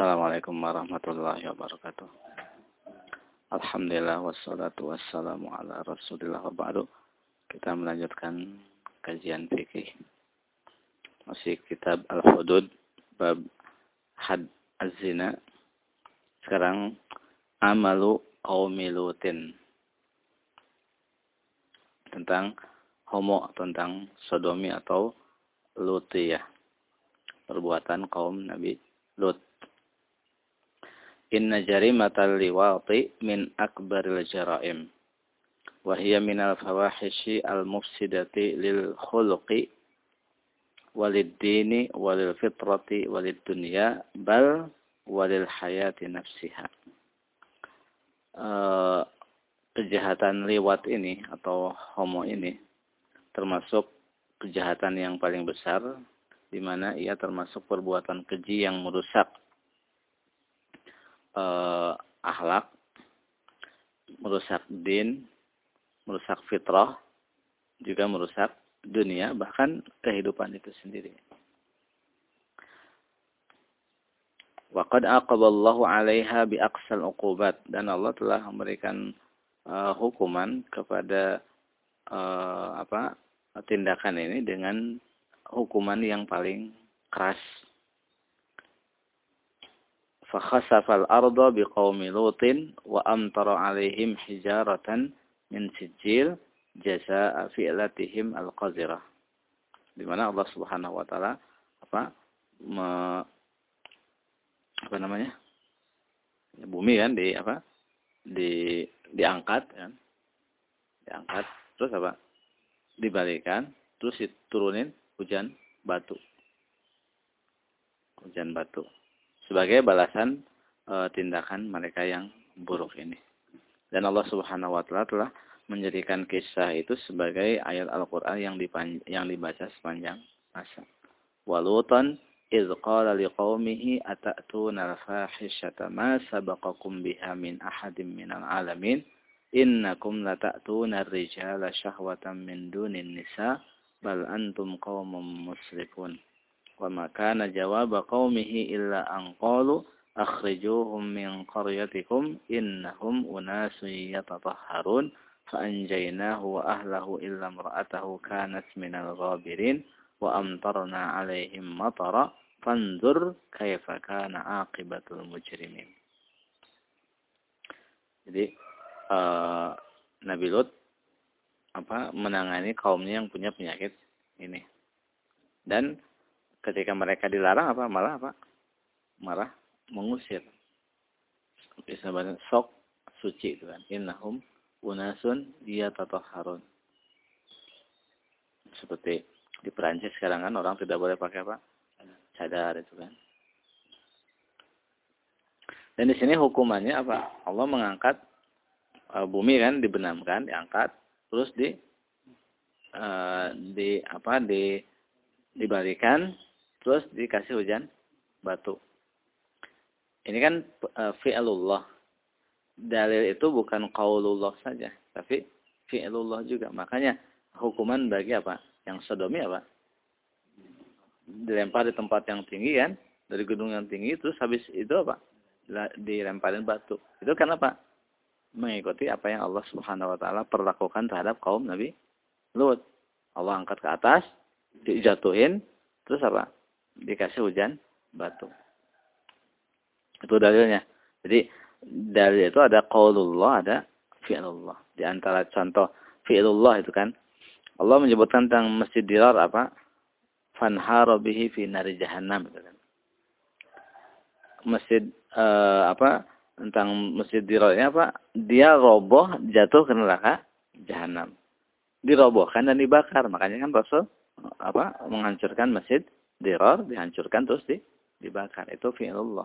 Assalamualaikum warahmatullahi wabarakatuh. Alhamdulillah wassalatu wassalamu ala rasulillah wa ba'du. Kita melanjutkan kajian fikih. Masih kitab Al-Hudud bab had az-zina. Sekarang amalu qaumi lutin. Tentang homo, tentang sodomi atau lutiyah. Perbuatan kaum Nabi Lut. Inna jarimatal liwati min akbaril jaraim. Wahia minal fawahishi al-mufsidati lil khuluqi walid dini walil fitrati walid dunya bal walil hayati nafsiha. Uh, kejahatan liwat ini atau homo ini termasuk kejahatan yang paling besar di mana ia termasuk perbuatan keji yang merusak eh, akhlak, merusak din, merusak fitrah, juga merusak dunia, bahkan kehidupan itu sendiri. Waqad aqaballahu 'alaiha bi aqsal uqubat dan Allah telah memberikan uh, hukuman kepada uh, apa tindakan ini dengan hukuman yang paling keras. Fakhasafal arda biqaumi Lutin wa amtara alaihim hijaratan min sijil jazaa'a fi'latihim al-qazirah. Di mana Allah Subhanahu wa taala apa me, apa namanya? Ya, bumi kan di apa? di diangkat kan. Diangkat terus apa? Dibalikan, terus diturunin hujan batu. Hujan batu. Sebagai balasan e, tindakan mereka yang buruk ini. Dan Allah Subhanahu wa taala telah menjadikan kisah itu sebagai ayat Al-Qur'an yang yang dibaca sepanjang masa. Walutan iz qala liqaumihi atatuna al-fahishata ma sabaqakum biha min ahadin minal alamin innakum lata'tuna ar-rijala syahwatan min dunin nisa bal antum qaumun musrifun wa kana jawaba qaumihi illa an qalu akhrijuhum min qaryatikum innahum unasun yatatahharun fa anjaynahu wa ahlahu illa imra'atahu kanat minal ghabirin wa amtarna alaihim matara fanzur kaifa kana aqibatul mujrimin jadi uh, Nabi Lut apa menangani kaumnya yang punya penyakit ini. Dan ketika mereka dilarang apa malah apa? Malah mengusir. Bisa sok suci itu kan. Innahum unasun harun Seperti di Perancis sekarang kan orang tidak boleh pakai apa? Cadar itu kan. Dan di sini hukumannya apa? Allah mengangkat uh, bumi kan dibenamkan, diangkat terus di uh, di apa di dibalikan terus dikasih hujan batu. Ini kan uh, fi'lullah. Dalil itu bukan qaulullah saja, tapi fi'lullah juga. Makanya hukuman bagi apa? Yang sodomi apa? Dilempar di tempat yang tinggi kan, dari gedung yang tinggi terus habis itu apa? Dilemparin batu. Itu kan apa? mengikuti apa yang Allah Subhanahu wa taala perlakukan terhadap kaum Nabi Lut. Allah angkat ke atas, dijatuhin, terus apa? Dikasih hujan batu. Itu dalilnya. Jadi dalil itu ada qaulullah, ada fi'lullah. Di antara contoh fi'lullah itu kan Allah menyebutkan tentang Masjid Dirar apa? Fanhara bihi fi nari jahannam itu kan. Masjid uh, apa? tentang Masjid Dirornya apa? Dia roboh jatuh ke neraka jahanam. Dirobohkan dan dibakar. Makanya kan Rasul apa menghancurkan Masjid Diror, dihancurkan terus di, dibakar. Itu fi'lullah.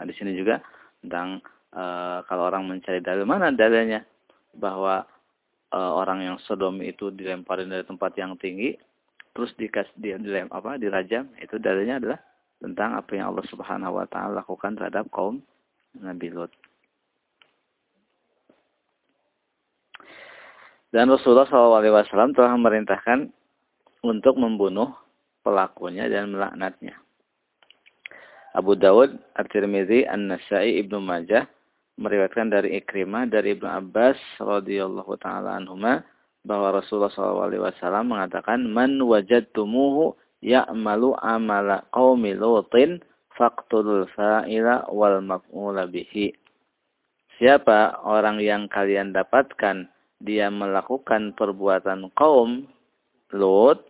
Nah, di sini juga tentang e, kalau orang mencari dalil mana dalilnya bahwa e, orang yang Sodom itu dilemparin dari tempat yang tinggi terus dikas dia dilem apa dirajam itu dalilnya adalah tentang apa yang Allah Subhanahu wa taala lakukan terhadap kaum Nabi Lut. Dan Rasulullah SAW telah memerintahkan untuk membunuh pelakunya dan melaknatnya. Abu Dawud, At-Tirmidzi, An-Nasa'i, Ibnu Majah meriwayatkan dari Ikrimah dari Ibnu Abbas radhiyallahu taala anhuma bahwa Rasulullah SAW mengatakan man wajadtumuhu ya'malu amala qaumi lutin faqtul fa'ila wal maf'ula bihi Siapa orang yang kalian dapatkan dia melakukan perbuatan kaum Lut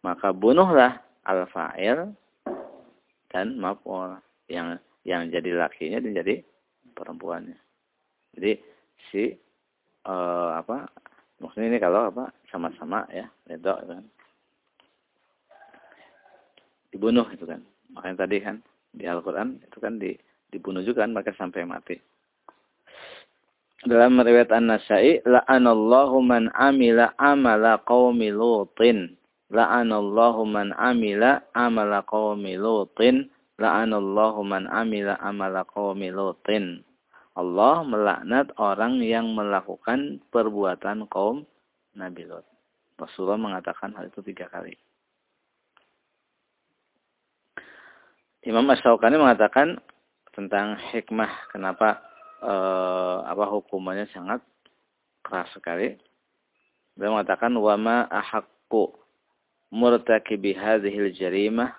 maka bunuhlah al-fa'il dan maf'ul. Yang yang jadi lakinya dan jadi perempuannya. Jadi si uh, apa maksudnya ini kalau apa sama-sama ya redok kan. Dibunuh itu kan. Makanya tadi kan di Al-Quran itu kan di, dibunuh juga kan maka sampai mati. Dalam riwayat An-Nasai la'anallahu man amila amala qaumi lutin la'anallahu man amila amala qaumi lutin la'anallahu man amila amala qaumi lutin Allah melaknat orang yang melakukan perbuatan kaum Nabi Lot. Rasulullah mengatakan hal itu tiga kali. Imam Ash-Shawqani mengatakan tentang hikmah kenapa eh, apa hukumannya sangat keras sekali. Beliau mengatakan wama ahaqqu مرتكب هذه الجريمة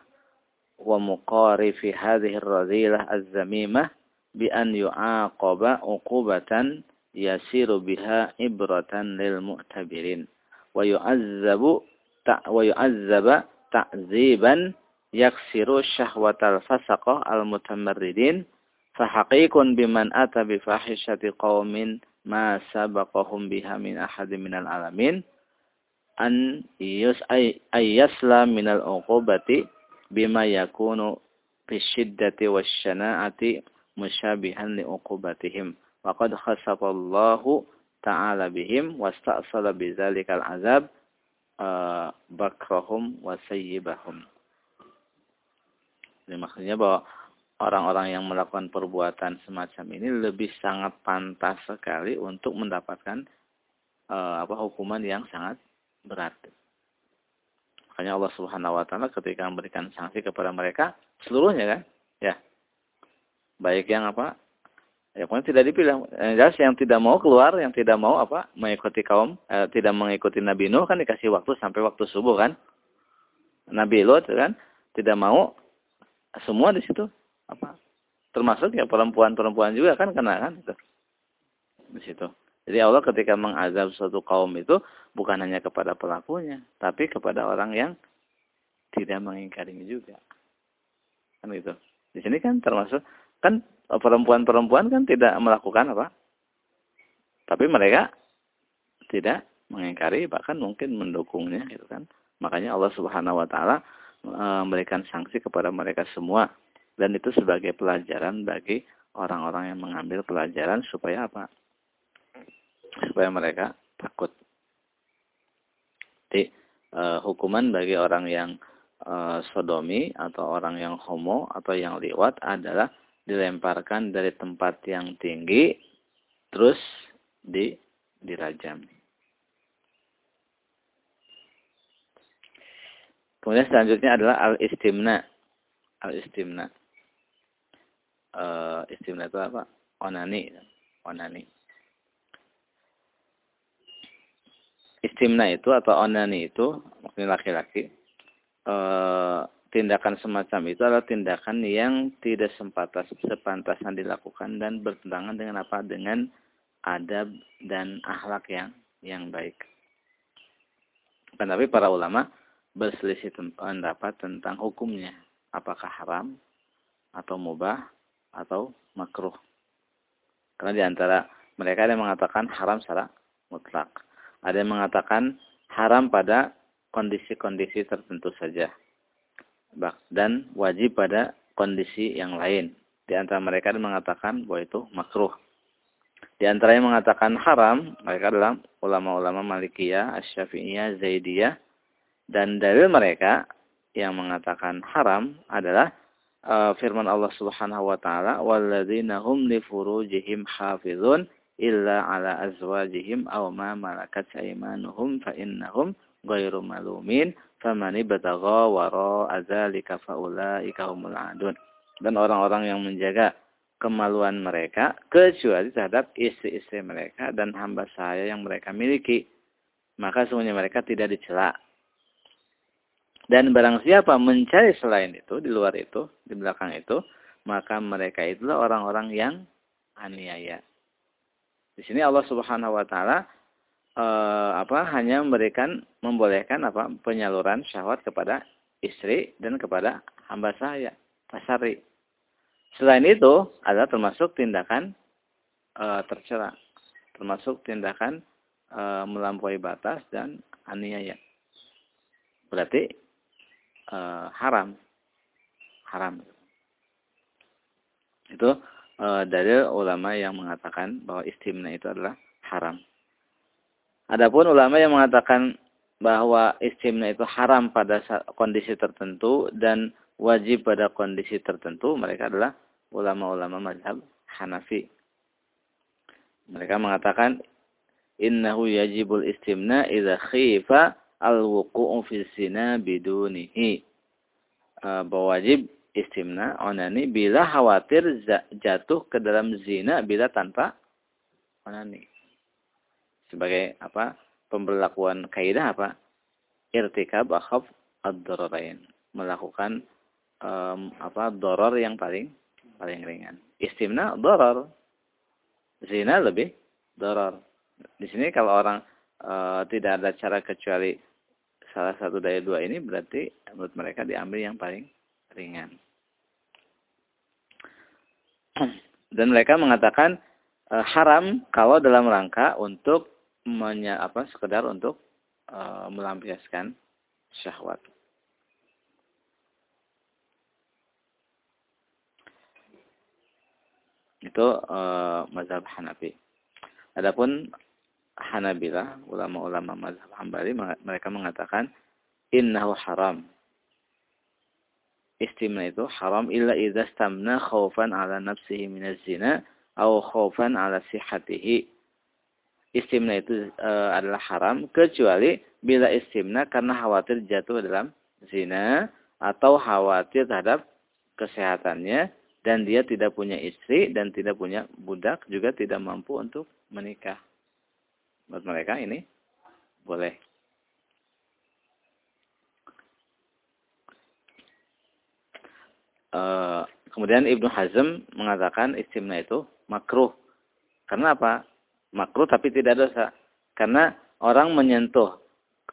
ومقارف هذه الرذيلة الذميمة بأن يعاقب عقوبة يسير بها إبرة للمعتبرين ويعذب ويعذب تعذيبا يكسر شهوة الفسقة المتمردين. فحقيق بمن أتى بفاحشة قوم ما سبقهم بها من أحد من العالمين. An yus ay yasla minal uqubati bima yakunu fi syiddati wasyana'ati musyabihan li uqubatihim. Wa qad khasafallahu ta'ala bihim wasta'sala bizalikal azab uh, bakrahum wa sayyibahum. Ini maksudnya bahwa orang-orang yang melakukan perbuatan semacam ini lebih sangat pantas sekali untuk mendapatkan uh, apa hukuman yang sangat berat. Makanya Allah Subhanahu wa taala ketika memberikan sanksi kepada mereka seluruhnya kan? Ya. Baik yang apa? Ya pokoknya tidak dipilih. Yang jelas yang tidak mau keluar yang tidak mau apa? Mengikuti kaum eh, tidak mengikuti Nabi Nuh kan dikasih waktu sampai waktu subuh kan? Nabi Lot kan tidak mau semua di situ. Apa? Termasuk ya perempuan-perempuan juga kan kena kan? Di situ jadi Allah ketika mengazab suatu kaum itu bukan hanya kepada pelakunya tapi kepada orang yang tidak mengingkarinya juga kan gitu di sini kan termasuk Kan perempuan-perempuan kan tidak melakukan apa? Tapi mereka tidak mengingkari bahkan mungkin mendukungnya gitu kan. Makanya Allah Subhanahu wa taala e, memberikan sanksi kepada mereka semua dan itu sebagai pelajaran bagi orang-orang yang mengambil pelajaran supaya apa? Supaya mereka takut. Jadi e, hukuman bagi orang yang e, sodomi atau orang yang homo atau yang liwat adalah dilemparkan dari tempat yang tinggi terus di dirajam. Kemudian selanjutnya adalah al-istimna. Al-istimna. Uh, istimna itu apa? Onani. Onani. Istimna itu atau onani itu, maksudnya laki-laki, uh, tindakan semacam itu adalah tindakan yang tidak sempatas sepantasan dilakukan dan bertentangan dengan apa dengan adab dan akhlak yang yang baik. Tetapi para ulama berselisih pendapat tentang hukumnya, apakah haram atau mubah atau makruh. Karena di antara mereka ada yang mengatakan haram secara. Ada yang mengatakan haram pada kondisi-kondisi tertentu saja dan wajib pada kondisi yang lain. Di antara mereka yang mengatakan bahwa itu makruh. Di antara yang mengatakan haram, mereka adalah ulama-ulama Malikiyah, Asyafi'iyah, Zaidiyah. Dan dalil mereka yang mengatakan haram adalah uh, firman Allah Subhanahu wa taala, "Walladzina hum li furujihim illa ala azwajihim aw ma malakat aymanuhum fa innahum ghairu malumin famani batagha wara azalika faulaika humul adun. dan orang-orang yang menjaga kemaluan mereka kecuali terhadap istri-istri mereka dan hamba saya yang mereka miliki. Maka semuanya mereka tidak dicela. Dan barang siapa mencari selain itu, di luar itu, di belakang itu, maka mereka itulah orang-orang yang aniaya. Di sini Allah Subhanahu wa taala eh, apa hanya memberikan membolehkan apa penyaluran syahwat kepada istri dan kepada hamba saya, pasari. Selain itu adalah termasuk tindakan e, tercela, termasuk tindakan e, melampaui batas dan aniaya. Berarti e, haram, haram. Itu e, dari ulama yang mengatakan bahwa istimna itu adalah haram. Adapun ulama yang mengatakan bahwa istimna itu haram pada kondisi tertentu dan wajib pada kondisi tertentu mereka adalah ulama-ulama mazhab Hanafi. Mereka mengatakan innahu yajibul istimna idza khifa al-wuqu'u fi zina bidunihi. Uh, bahwa wajib istimna onani bila khawatir jatuh ke dalam zina bila tanpa onani. Sebagai apa? Pemberlakuan kaidah apa? Irtikab akhaf ad-dararain. Melakukan um, apa doror yang paling paling ringan. Istimna doror. Zina lebih doror. Di sini kalau orang uh, tidak ada cara kecuali salah satu dari dua ini berarti menurut mereka diambil yang paling ringan. Dan mereka mengatakan uh, haram kalau dalam rangka untuk menya, apa sekedar untuk uh, melampiaskan syahwat. Itu uh, mazhab Hanafi. Adapun Hanabila, ulama-ulama mazhab Hambali, mereka mengatakan innahu haram. Istimna itu haram illa idza stamna khaufan ala nafsihi minaz zina atau khaufan ala sihhatihi. Istimna itu uh, adalah haram kecuali bila istimna karena khawatir jatuh dalam zina atau khawatir terhadap kesehatannya dan dia tidak punya istri dan tidak punya budak juga tidak mampu untuk menikah. Buat mereka ini boleh. Uh, kemudian Ibnu Hazm mengatakan istimna itu makruh. Karena apa? Makruh tapi tidak dosa. Karena orang menyentuh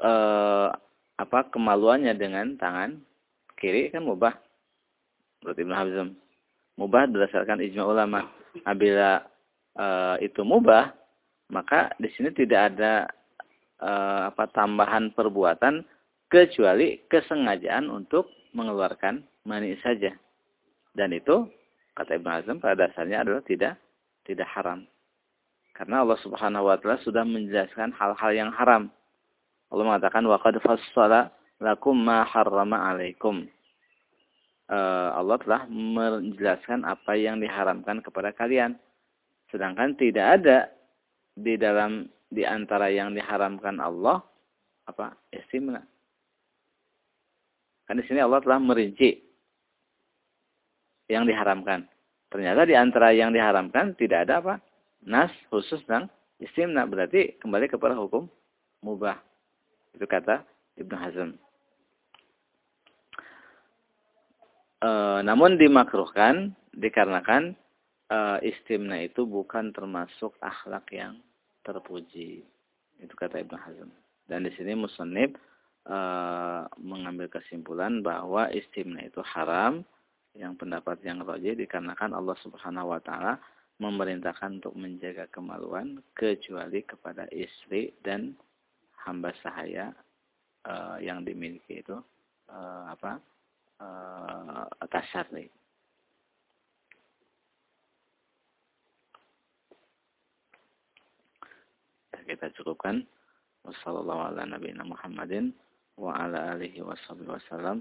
uh, apa kemaluannya dengan tangan kiri kan mubah. Menurut Ibnu Hazm mubah berdasarkan ijma ulama. Apabila e, itu mubah, maka di sini tidak ada apa tambahan perbuatan kecuali kesengajaan untuk mengeluarkan mani saja. Dan itu kata Ibnu Hazm pada dasarnya adalah tidak tidak haram. Karena Allah Subhanahu wa taala sudah menjelaskan hal-hal yang haram. Allah mengatakan wa qad fassala lakum ma harrama alaikum. Eh, Allah telah menjelaskan apa yang diharamkan kepada kalian. Sedangkan tidak ada di dalam di antara yang diharamkan Allah apa istimna. Kan di sini Allah telah merinci yang diharamkan. Ternyata di antara yang diharamkan tidak ada apa? Nas khusus tentang istimna. Berarti kembali kepada hukum mubah. Itu kata Ibnu Hazm. E, namun dimakruhkan dikarenakan e, istimna itu bukan termasuk akhlak yang terpuji. Itu kata Ibnu Hazm. Dan di sini musannib e, mengambil kesimpulan bahwa istimna itu haram yang pendapat yang rajih dikarenakan Allah Subhanahu wa taala memerintahkan untuk menjaga kemaluan kecuali kepada istri dan hamba sahaya e, yang dimiliki itu e, apa uh, tasarri. Kita cukupkan. Wassalamualaikum Muhammadin wa ala alihi wasallam.